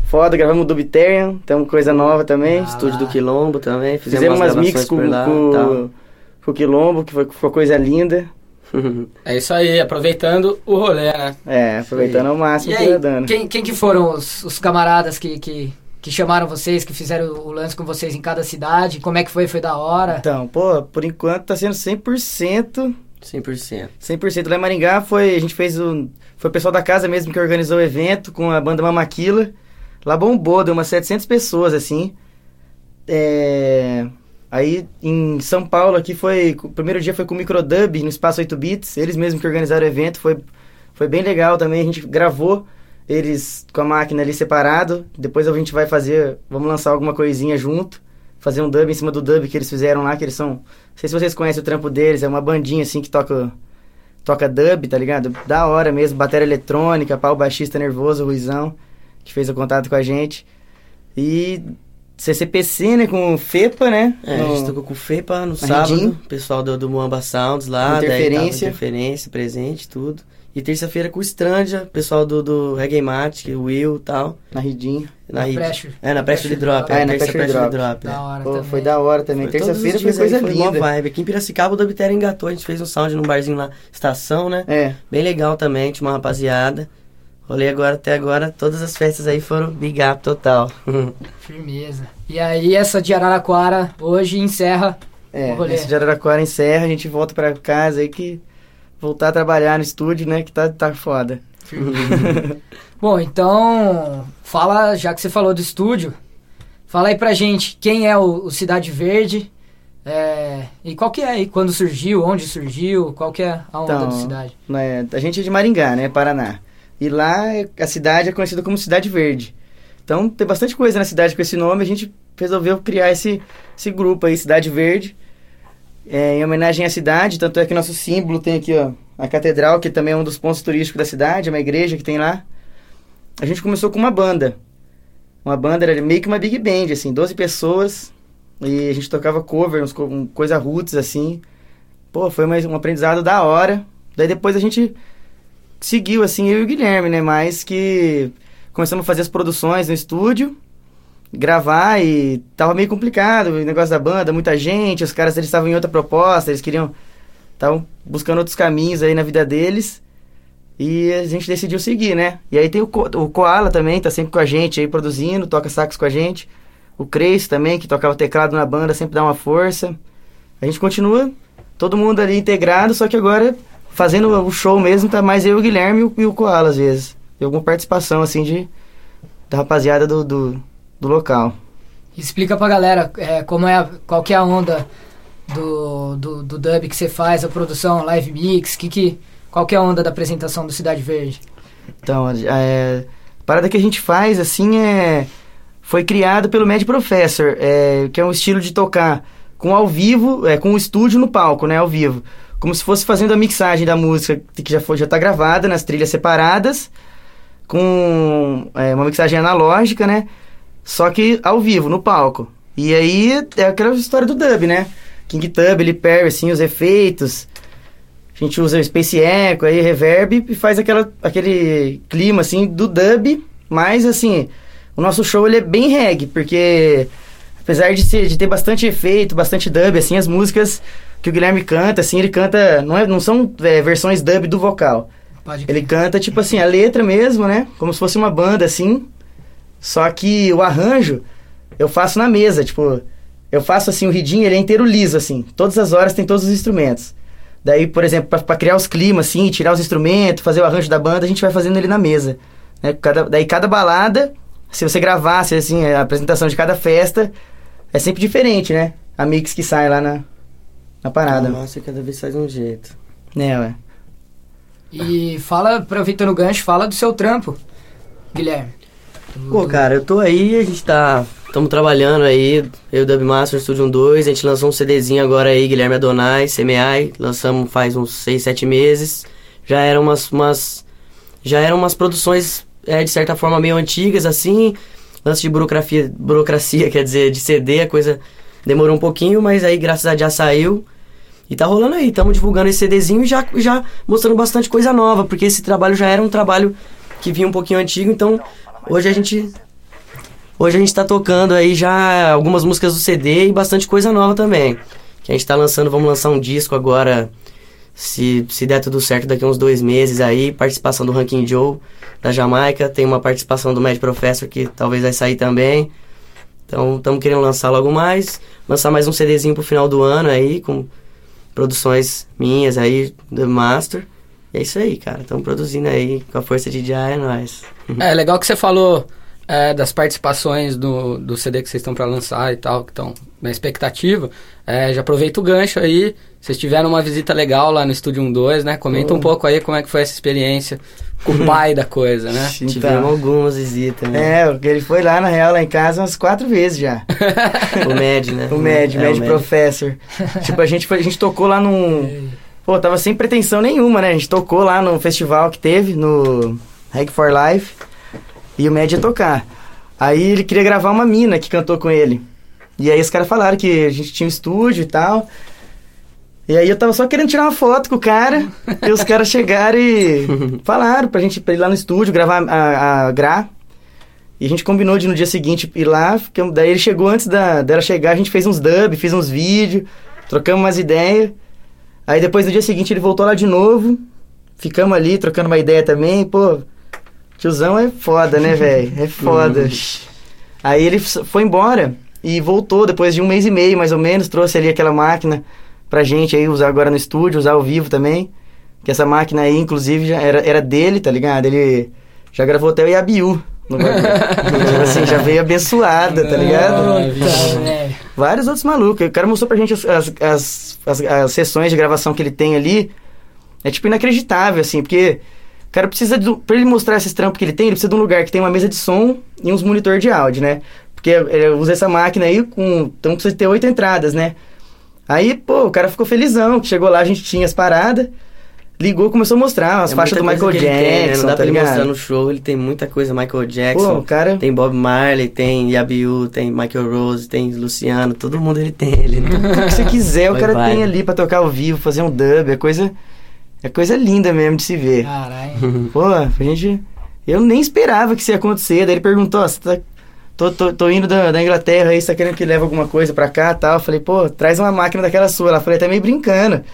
foda. Gravamos o Dubterian, então coisa nova também. Ah, Estúdio do Quilombo também. Fizemos, Fizemos umas mix com, lá, com, com, o Quilombo, que foi, foi coisa linda. *laughs* é isso aí, aproveitando o rolê, né? É, aproveitando ao máximo e que aí, dando. Quem, quem que foram os, os camaradas que, que, que chamaram vocês, que fizeram o lance com vocês em cada cidade? Como é que foi? Foi da hora? Então, pô, por enquanto tá sendo 100% 100%. 100%. Lá em Maringá foi, a gente fez o... Foi o pessoal da casa mesmo que organizou o evento com a banda Mamaquila. Lá bombou, deu umas 700 pessoas, assim. É... Aí em São Paulo aqui foi... O primeiro dia foi com o Microdub no Espaço 8 Bits. Eles mesmos que organizaram o evento. Foi, foi bem legal também. A gente gravou eles com a máquina ali separado. Depois a gente vai fazer... Vamos lançar alguma coisinha junto fazer um dub em cima do dub que eles fizeram lá, que eles são. Não sei se vocês conhecem o trampo deles, é uma bandinha assim que toca. Toca dub, tá ligado? Da hora mesmo, bateria eletrônica, pau baixista nervoso, Ruizão, que fez o contato com a gente. E CCPC, né, com o FEPA, né? É, no... a gente tocou com o FEPA no sábado, pessoal do, do Muamba Sounds lá, interferência. Interferência, presente, tudo. E terça-feira com o Stranja, pessoal do, do Reggae Matic, o Will e tal. Na Ridinho. Na, na Pressure. É, na Pressure Drop. É, na Pressure Drop. drop. Da hora Pô, foi da hora também. Terça-feira foi coisa foi linda. Foi vibe. Aqui em Piracicaba o Dubterra engatou. A gente fez um sound num barzinho lá, Estação, né? É. Bem legal também, tinha uma rapaziada. Rolei agora, até agora, todas as festas aí foram big up total. *laughs* Firmeza. E aí, essa de Araraquara hoje encerra é, o rolê. Essa de Araraquara encerra, a gente volta pra casa aí que voltar a trabalhar no estúdio, né? Que tá, tá foda. *laughs* Bom, então, fala, já que você falou do estúdio, fala aí pra gente quem é o, o Cidade Verde é, e qual que é e quando surgiu, onde surgiu, qual que é a onda então, da cidade? Né, a gente é de Maringá, né, Paraná. E lá a cidade é conhecida como Cidade Verde. Então tem bastante coisa na cidade com esse nome, a gente resolveu criar esse, esse grupo aí, Cidade Verde, é, em homenagem à cidade, tanto é que nosso símbolo tem aqui, ó, a catedral, que também é um dos pontos turísticos da cidade, é uma igreja que tem lá. A gente começou com uma banda. Uma banda era meio que uma big band, assim, 12 pessoas. E a gente tocava cover, uns, um, coisa roots, assim. Pô, foi um aprendizado da hora. Daí depois a gente seguiu, assim, eu e o Guilherme, né? Mas que começamos a fazer as produções no estúdio gravar e tava meio complicado o negócio da banda, muita gente, os caras eles estavam em outra proposta, eles queriam estavam buscando outros caminhos aí na vida deles. E a gente decidiu seguir, né? E aí tem o, Ko o Koala também, tá sempre com a gente aí produzindo, toca sax com a gente. O Crace também, que tocava teclado na banda, sempre dá uma força. A gente continua, todo mundo ali integrado, só que agora fazendo o show mesmo, tá mais eu, o Guilherme e o, e o Koala às vezes. Tem alguma participação, assim, de da rapaziada do, do, do local. Explica pra galera é, como é, qual que é a onda do, do, do dub que você faz, a produção, live mix, que, que, qual que é a onda da apresentação do Cidade Verde? Então, é, a parada que a gente faz, assim, é foi criado pelo Mad Professor, é, que é um estilo de tocar com ao vivo, é, com o estúdio no palco, né, ao vivo. Como se fosse fazendo a mixagem da música que já foi já tá gravada nas trilhas separadas, com é, uma mixagem analógica, né? Só que ao vivo, no palco. E aí é aquela história do dub, né? King Tub, ele perde assim, os efeitos. A gente usa Space Echo, aí reverb e faz aquela, aquele clima, assim, do dub. Mas, assim, o nosso show, ele é bem reggae, porque apesar de, ser, de ter bastante efeito, bastante dub, assim, as músicas que o Guilherme canta, assim, ele canta... Não, é, não são é, versões dub do vocal. ele canta, tipo assim, a letra mesmo, né? Como se fosse uma banda, assim. Só que o arranjo eu faço na mesa, tipo... Eu faço assim, o ridinho, ele é inteiro liso, assim. Todas as horas tem todos os instrumentos. Daí, por exemplo, para criar os climas, assim, tirar os instrumentos, fazer o arranjo da banda, a gente vai fazendo ele na mesa. Né? Cada, daí cada balada, se você gravasse, assim, a apresentação de cada festa, é sempre diferente, né? A mix que sai lá na, na parada. Nossa, cada vez faz um jeito. É, ué. E fala, aproveitando o gancho, fala do seu trampo, Guilherme. Pô, cara, eu tô aí, a gente tá Estamos trabalhando aí, eu e o Dubmaster Studio 2, a gente lançou um CDzinho agora aí, Guilherme Adonai, CMI, lançamos faz uns 6, 7 meses. Já eram umas, umas já eram umas produções é, de certa forma meio antigas assim, lance de burocracia, burocracia, *laughs* quer dizer, de CD, a coisa demorou um pouquinho, mas aí graças a Deus saiu. E tá rolando aí, estamos divulgando esse CDzinho e já, já mostrando bastante coisa nova, porque esse trabalho já era um trabalho que vinha um pouquinho antigo, então hoje a gente Hoje a gente tá tocando aí já algumas músicas do CD e bastante coisa nova também. Que a gente tá lançando, vamos lançar um disco agora, se, se der tudo certo, daqui a uns dois meses aí. Participação do Ranking Joe, da Jamaica. Tem uma participação do Mad Professor que talvez vai sair também. Então estamos querendo lançar logo mais. Lançar mais um CDzinho pro final do ano aí, com produções minhas aí, do Master. E é isso aí, cara. Estamos produzindo aí com a força de Jai, é nóis. É, legal que você falou é, das participações do, do CD que vocês estão para lançar e tal, que estão na expectativa, é, já aproveita o gancho aí. Vocês tiveram uma visita legal lá no Estúdio 12, né? Comenta oh. um pouco aí como é que foi essa experiência com o *laughs* pai da coisa, né? Então, Tivemos algumas visitas, né? É, porque ele foi lá, na real, lá em casa umas quatro vezes já. *laughs* o Med, né? O Med, é, Med Professor. tipo, a gente, foi, a gente tocou lá num... Pô, tava sem pretensão nenhuma, né? A gente tocou lá no festival que teve, no Reg for Life. E o Med ia tocar. Aí ele queria gravar uma mina que cantou com ele. E aí os caras falaram que a gente tinha um estúdio e tal. E aí eu tava só querendo tirar uma foto com o cara. *laughs* e os caras chegaram e falaram pra gente pra ir lá no estúdio gravar a, a Gra. E a gente combinou de no dia seguinte ir lá. Daí ele chegou antes da, dela chegar, a gente fez uns dub, fez uns vídeos, trocamos umas ideias. Aí depois no dia seguinte ele voltou lá de novo. Ficamos ali trocando uma ideia também, pô. Tiozão é foda, né, *laughs* velho? É foda. Aí ele foi embora e voltou depois de um mês e meio, mais ou menos. Trouxe ali aquela máquina pra gente aí usar agora no estúdio, usar ao vivo também. Que essa máquina aí, inclusive, já era, era dele, tá ligado? Ele já gravou até o Yabiu. tipo *laughs* assim, já veio abençoada, tá ligado? Vários outros malucos. O cara mostrou pra gente as, as, as, as, sessões de gravação que ele tem ali. É tipo inacreditável, assim, porque o cara precisa, de, pra ele mostrar esses trampos que ele tem, ele precisa de um lugar que tem uma mesa de som e uns monitor de áudio, né? Porque ele usa essa máquina aí com. Então precisa ter oito entradas, né? Aí, pô, o cara ficou felizão, chegou lá, a gente tinha as paradas. Ligou, começou a mostrar as é faixas do Michael Jackson. Tem, né? Não dá tá pra ele mostrar no show, ele tem muita coisa. Michael Jackson. Pô, o cara... Tem Bob Marley, tem Yabiu, tem Michael Rose, tem Luciano, todo mundo ele tem ele. Né? *laughs* o que você quiser, o cara vai. tem ali pra tocar ao vivo, fazer um dub, é coisa. É coisa linda mesmo de se ver. Caralho. *laughs* Pô, a gente. Eu nem esperava que isso ia acontecer. Daí ele perguntou: você tá. Tô, tô, tô indo da, da, Inglaterra aí, você tá querendo que leve alguma coisa pra cá tal? Eu falei, pô, traz uma máquina daquela sua. Ela falei, tá meio brincando.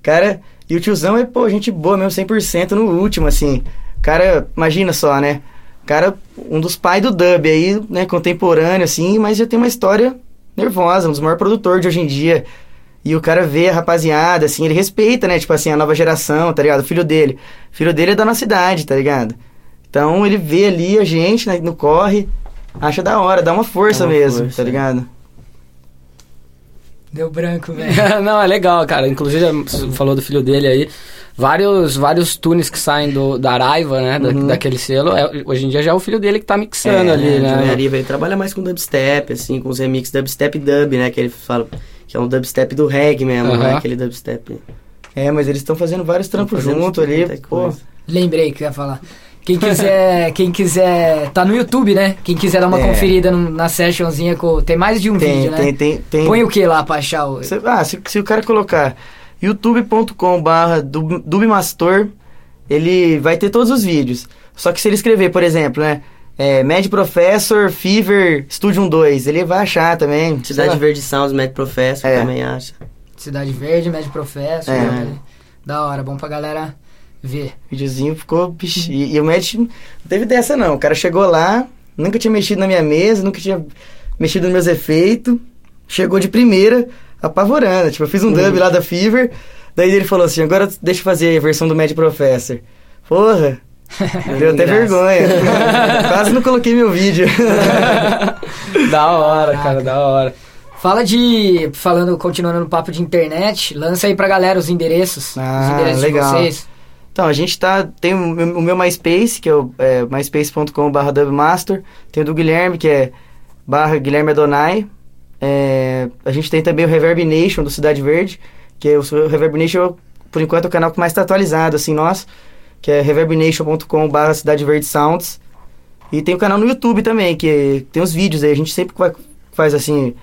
Cara, e o tiozão é, pô, gente boa mesmo, 100% no último, assim. Cara, imagina só, né? Cara, um dos pais do dub aí, né, contemporâneo, assim, mas já tem uma história nervosa, um dos maiores produtores de hoje em dia. E o cara vê a rapaziada, assim, ele respeita, né? Tipo assim, a nova geração, tá ligado? O filho dele. O filho dele é da nossa cidade, tá ligado? Então ele vê ali a gente né, no corre, acha da hora, dá uma força dá uma mesmo, força, tá ligado? Deu branco, velho. *laughs* Não, é legal, cara. Inclusive, você falou do filho dele aí. Vários, vários tunes que saem do, da Araiva, né? Uhum. Da, daquele selo. É, hoje em dia já é o filho dele que tá mixando é, ali, né? ele trabalha mais com dubstep, assim, com os remixes dubstep dub, né? Que ele fala que é um dubstep do reggae mesmo, uhum. né? Aquele dubstep. É, mas eles estão fazendo vários trampos junto ali, pô. Lembrei que ia falar. Quem *laughs* quiser, quem quiser, tá no YouTube, né? Quem quiser dar uma é. conferida no, na sessionzinha, com, tem mais de um tem, vídeo, né? Tem, tem, tem. Põe o que lá pra achar? O... Cê, ah, se, se o cara colocar youtube.com barra dubmastor, ele vai ter todos os vídeos. Só que se ele escrever, por exemplo, né? É, Mad Professor, Fever, Studio 2, ele vai achar também. Cidade Verde Sounds, Mad Professor, é. também acha. Cidade Verde, Mad Professor, é. né? Da hora, bom pra galera ver. O videozinho ficou. E, e o Mad não teve dessa não. O cara chegou lá, nunca tinha mexido na minha mesa, nunca tinha mexido nos meus efeitos. Chegou de primeira, apavorando. Tipo, eu fiz um dub lá da Fever. Daí ele falou assim: agora deixa eu fazer a versão do Mad Professor. Porra! *laughs* Deu até vergonha. Quase não coloquei meu vídeo. *laughs* da hora, cara, da hora. Fala de. Falando, continuando no papo de internet, lança aí pra galera os endereços. Ah, os endereços legal. de vocês. Então, a gente tá. Tem o, meu MySpace, que é o é, myspace.com.br dubmaster. Tem o do Guilherme, que é barra Guilherme Adonai. É, a gente tem também o Reverb Nation do Cidade Verde, que é o, o Reverb Nation, por enquanto, é o canal que mais está atualizado, assim, nosso que é reverbnation.com.br Cidade Verde Sounds. E tem o canal no YouTube também, que tem os vídeos aí. A gente sempre faz assim.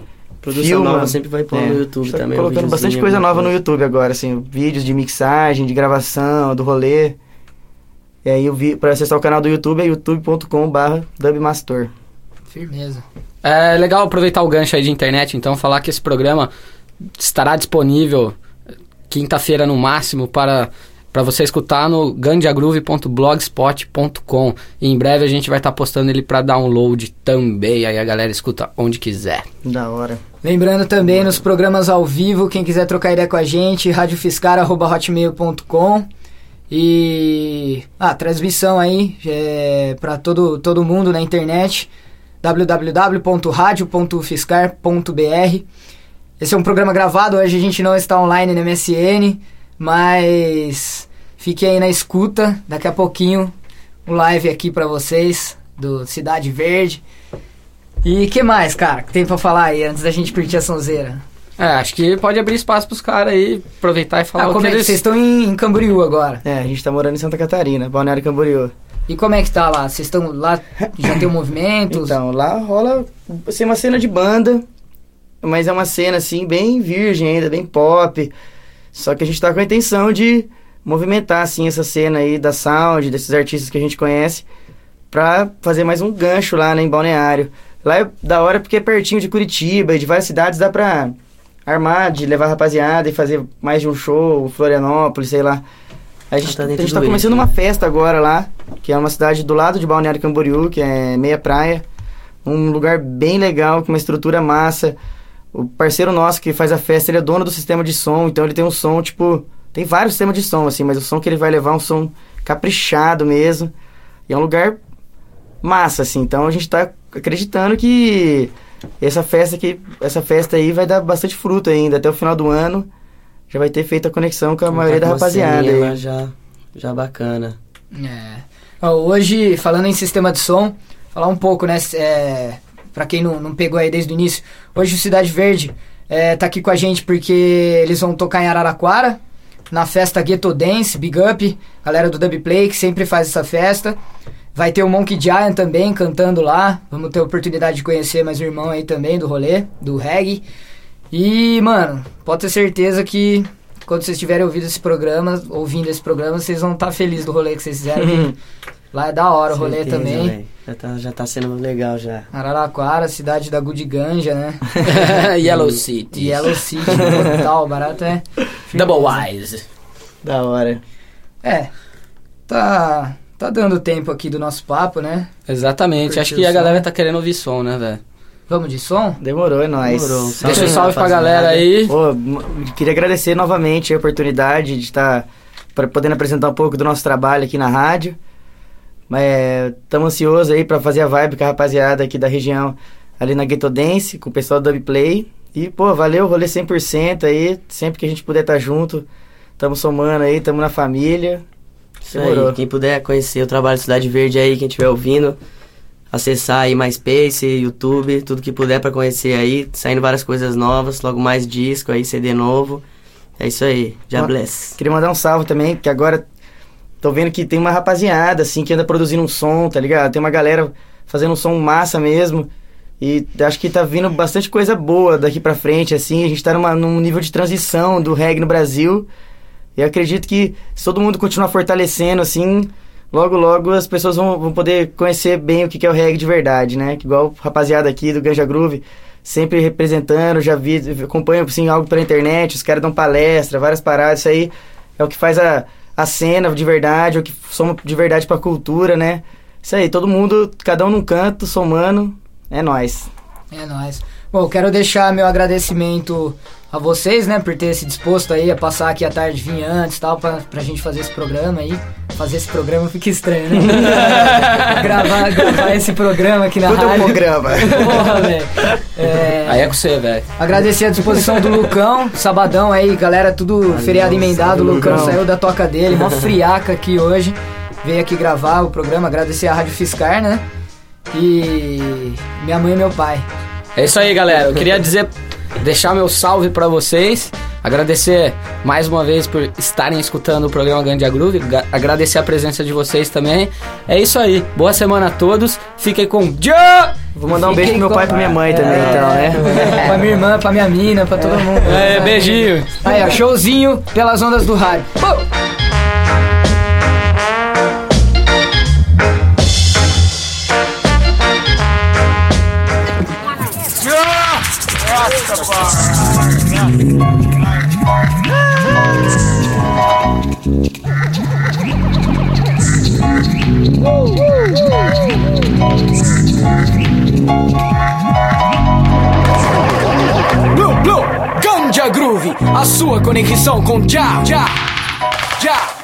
Produção filma, nova sempre vai pôr é, no YouTube tá também. colocando bastante coisa nova no YouTube agora, assim. Vídeos de mixagem, de gravação, do rolê. E aí, vi, pra acessar o canal do YouTube é youtube.com.br dubmaster. Firmeza. É legal aproveitar o gancho aí de internet, então, falar que esse programa estará disponível quinta-feira no máximo para para você escutar no gandiagroove.blogspot.com. E em breve a gente vai estar tá postando ele para download também, aí a galera escuta onde quiser. Da hora. Lembrando também nos programas ao vivo, quem quiser trocar ideia com a gente, radiofiscar@hotmail.com. E a ah, transmissão aí é, para todo todo mundo na internet www.radio.fiscar.br. Esse é um programa gravado, hoje a gente não está online no MSN, mas Fique aí na escuta, daqui a pouquinho um live aqui para vocês do Cidade Verde. E que mais, cara, que tem pra falar aí antes da gente curtir a sonzeira? É, acho que pode abrir espaço pros caras aí, aproveitar e falar ah, o como que é que vocês estão em, em Camboriú agora? É, a gente tá morando em Santa Catarina, Balneário Camboriú. E como é que tá lá? Vocês estão lá, já tem um *coughs* movimento? Então, lá rola assim, uma cena de banda, mas é uma cena assim, bem virgem ainda, bem pop. Só que a gente tá com a intenção de movimentar assim essa cena aí da sound, desses artistas que a gente conhece, pra fazer mais um gancho lá né, em Balneário. Lá é da hora porque é pertinho de Curitiba e de várias cidades dá pra armar, de levar a rapaziada e fazer mais de um show, Florianópolis, sei lá. A gente, tá, a gente tá começando isso, uma né? festa agora lá, que é uma cidade do lado de Balneário Camboriú, que é meia praia. Um lugar bem legal, com uma estrutura massa. O parceiro nosso que faz a festa, ele é dono do sistema de som, então ele tem um som, tipo, tem vários sistemas de som, assim, mas o som que ele vai levar é um som caprichado mesmo. E é um lugar massa, assim. Então a gente tá acreditando que essa festa aqui, essa festa aí vai dar bastante fruto ainda. Até o final do ano já vai ter feito a conexão com a maioria da rapaziada. Aí. Já, já bacana. É. Hoje, falando em sistema de som, falar um pouco, né? É, pra quem não, não pegou aí desde o início. Hoje o Cidade Verde é, tá aqui com a gente porque eles vão tocar em Araraquara, na festa Ghetto Dance, Big Up, galera do Dubplay que sempre faz essa festa. Vai ter o Monkey Giant também cantando lá. Vamos ter a oportunidade de conhecer mais um irmão aí também do rolê, do reggae. E, mano, pode ter certeza que quando vocês tiverem ouvido esse programa, ouvindo esse programa, vocês vão estar tá felizes do rolê que vocês fizeram. *laughs* lá é da hora o rolê certeza, também. Já tá, já tá sendo legal já. Araraquara, cidade da Good Ganja, né? *laughs* Yellow *laughs* City. Yellow City, total, barato é. *laughs* Double Wise. Da hora. É. Tá. Tá dando tempo aqui do nosso papo, né? Exatamente. Acho que a galera tá querendo ouvir som, né, velho? Vamos de som? Demorou, é nóis. Demorou. Deixa um salve pra galera aí. Pô, queria agradecer novamente a oportunidade de estar tá, podendo apresentar um pouco do nosso trabalho aqui na rádio. Estamos ansiosos aí para fazer a vibe com a rapaziada aqui da região, ali na Ghetto Dance, com o pessoal do Dubplay. E, pô, valeu, rolê 100% aí. Sempre que a gente puder estar tá junto, estamos somando aí, estamos na família. Isso aí, quem puder conhecer o trabalho de Cidade Verde aí, quem estiver ouvindo, acessar aí MySpace, YouTube, tudo que puder para conhecer aí. Saindo várias coisas novas, logo mais disco aí, CD novo. É isso aí, já bless. Queria mandar um salve também, que agora tô vendo que tem uma rapaziada, assim, que anda produzindo um som, tá ligado? Tem uma galera fazendo um som massa mesmo. E acho que tá vindo bastante coisa boa daqui pra frente, assim. A gente tá numa, num nível de transição do reggae no Brasil. E acredito que se todo mundo continuar fortalecendo, assim, logo, logo as pessoas vão, vão poder conhecer bem o que é o reggae de verdade, né? Que igual o rapaziada aqui do Ganja Groove, sempre representando, já vi, acompanho, assim, algo pela internet, os caras dão palestra, várias paradas, isso aí é o que faz a, a cena de verdade, é o que soma de verdade pra cultura, né? Isso aí, todo mundo, cada um num canto, somando, é nós. É nós. Bom, quero deixar meu agradecimento a vocês, né, por ter se disposto aí a passar aqui a tarde, vir antes tal, pra, pra gente fazer esse programa aí. Fazer esse programa fica estranho, né? *laughs* gravar, gravar esse programa aqui na Quanto rádio. é um programa? Porra, velho. É, Aí é com você, velho. agradecer a disposição do Lucão, sabadão aí, galera, tudo feriado emendado. O Lucão Lucão. saiu da toca dele, mó friaca aqui hoje. Veio aqui gravar o programa, agradecer a Rádio Fiscar, né? E minha mãe e meu pai. É isso aí, galera. Eu queria dizer, deixar meu salve pra vocês. Agradecer mais uma vez por estarem escutando o programa Gandia Groove. Agradecer a presença de vocês também. É isso aí. Boa semana a todos. Fiquem com Joe! Vou mandar um beijo pro meu pai e pra minha mãe também, então, né? pra minha irmã, pra minha mina, pra todo mundo. É, beijinho. Aí, ó, showzinho pelas ondas do rádio. Uh! Blue, Blue, Ganja Groove, a sua conexão com Já, Já, Já.